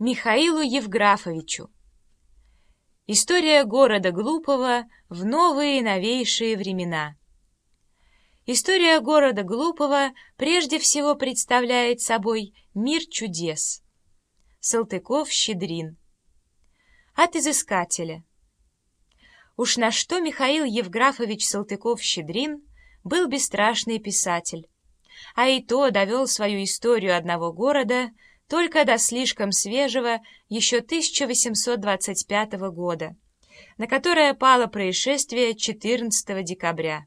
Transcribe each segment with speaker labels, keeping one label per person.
Speaker 1: Михаилу Евграфовичу. История города Глупого в новые новейшие времена. История города Глупого прежде всего представляет собой мир чудес. Салтыков-Щедрин. От изыскателя. Уж на что Михаил Евграфович Салтыков-Щедрин был бесстрашный писатель, а и то довел свою историю одного города – только до слишком свежего, еще 1825 года, на которое пало происшествие 14 декабря.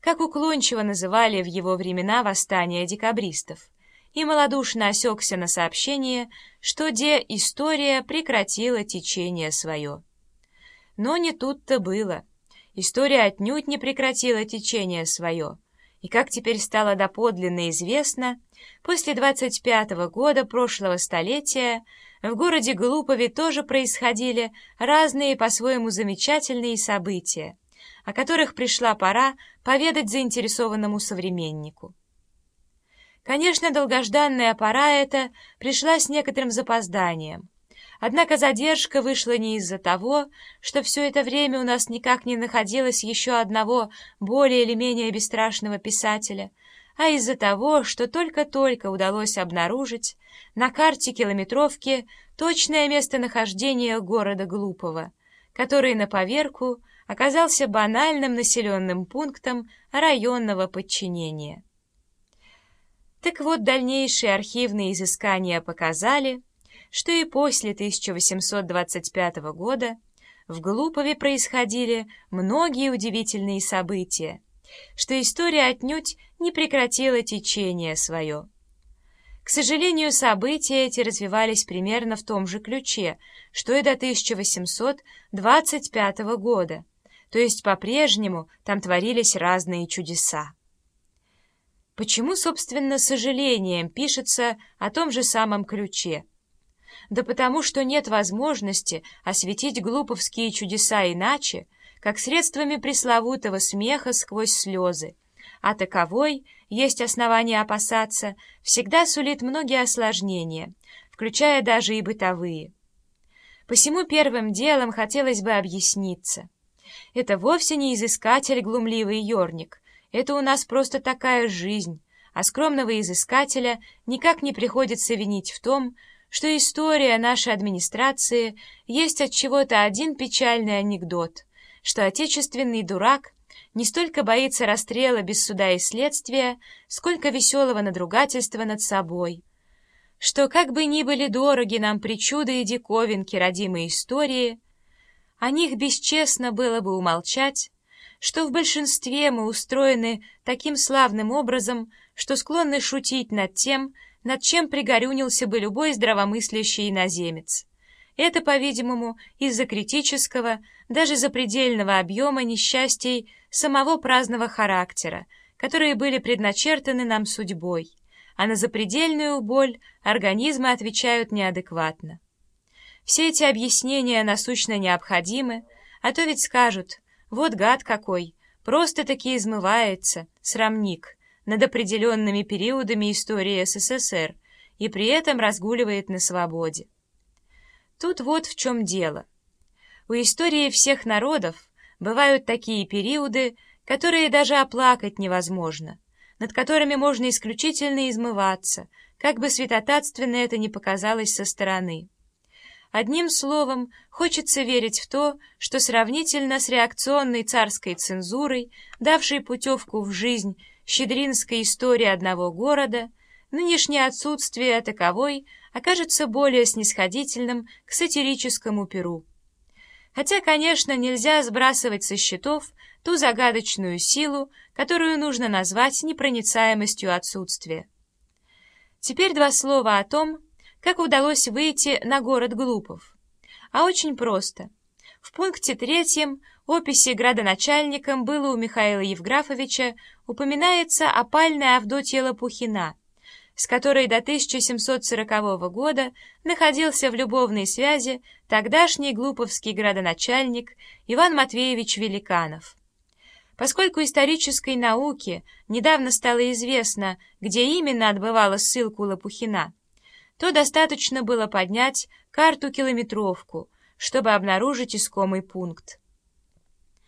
Speaker 1: Как уклончиво называли в его времена восстание декабристов, и малодушно осекся на сообщение, что де история прекратила течение свое. Но не тут-то было. История отнюдь не прекратила течение свое — и как теперь стало доподлинно известно, после 25-го года прошлого столетия в городе Глупове тоже происходили разные по-своему замечательные события, о которых пришла пора поведать заинтересованному современнику. Конечно, долгожданная пора эта пришла с некоторым запозданием, Однако задержка вышла не из-за того, что все это время у нас никак не находилось еще одного более или менее бесстрашного писателя, а из-за того, что только-только удалось обнаружить на карте километровки точное местонахождение города Глупого, который на поверку оказался банальным населенным пунктом районного подчинения. Так вот, дальнейшие архивные изыскания показали, что и после 1825 года в Глупове происходили многие удивительные события, что история отнюдь не прекратила течение свое. К сожалению, события эти развивались примерно в том же ключе, что и до 1825 года, то есть по-прежнему там творились разные чудеса. Почему, собственно, сожалением пишется о том же самом ключе? Да потому что нет возможности осветить глуповские чудеса иначе, как средствами пресловутого смеха сквозь слезы, а таковой, есть основания опасаться, всегда сулит многие осложнения, включая даже и бытовые. Посему первым делом хотелось бы объясниться. Это вовсе не изыскатель глумливый ерник, это у нас просто такая жизнь, а скромного изыскателя никак не приходится винить в том, что история нашей администрации есть от чего-то один печальный анекдот, что отечественный дурак не столько боится расстрела без суда и следствия, сколько веселого надругательства над собой, что как бы ни были дороги нам причуды и диковинки родимой истории, о них бесчестно было бы умолчать, что в большинстве мы устроены таким славным образом, что склонны шутить над тем, над чем пригорюнился бы любой здравомыслящий иноземец. Это, по-видимому, из-за критического, даже запредельного объема несчастий самого праздного характера, которые были предначертаны нам судьбой, а на запредельную боль организмы отвечают неадекватно. Все эти объяснения насущно необходимы, а то ведь скажут, вот гад какой, просто-таки измывается, срамник, над определенными периодами истории СССР и при этом разгуливает на свободе. Тут вот в чем дело. У истории всех народов бывают такие периоды, которые даже оплакать невозможно, над которыми можно исключительно измываться, как бы святотатственно это ни показалось со стороны. Одним словом, хочется верить в то, что сравнительно с реакционной царской цензурой, давшей путевку в жизнь щедринской истории одного города, нынешнее отсутствие таковой окажется более снисходительным к сатирическому перу. Хотя, конечно, нельзя сбрасывать со счетов ту загадочную силу, которую нужно назвать непроницаемостью отсутствия. Теперь два слова о том, как удалось выйти на город Глупов. А очень просто. В пункте третьем описи градоначальником было у Михаила Евграфовича упоминается опальная Авдотья Лопухина, с которой до 1740 года находился в любовной связи тогдашний глуповский градоначальник Иван Матвеевич Великанов. Поскольку исторической науке недавно стало известно, где именно отбывала ссылку Лопухина, то достаточно было поднять карту-километровку, чтобы обнаружить искомый пункт.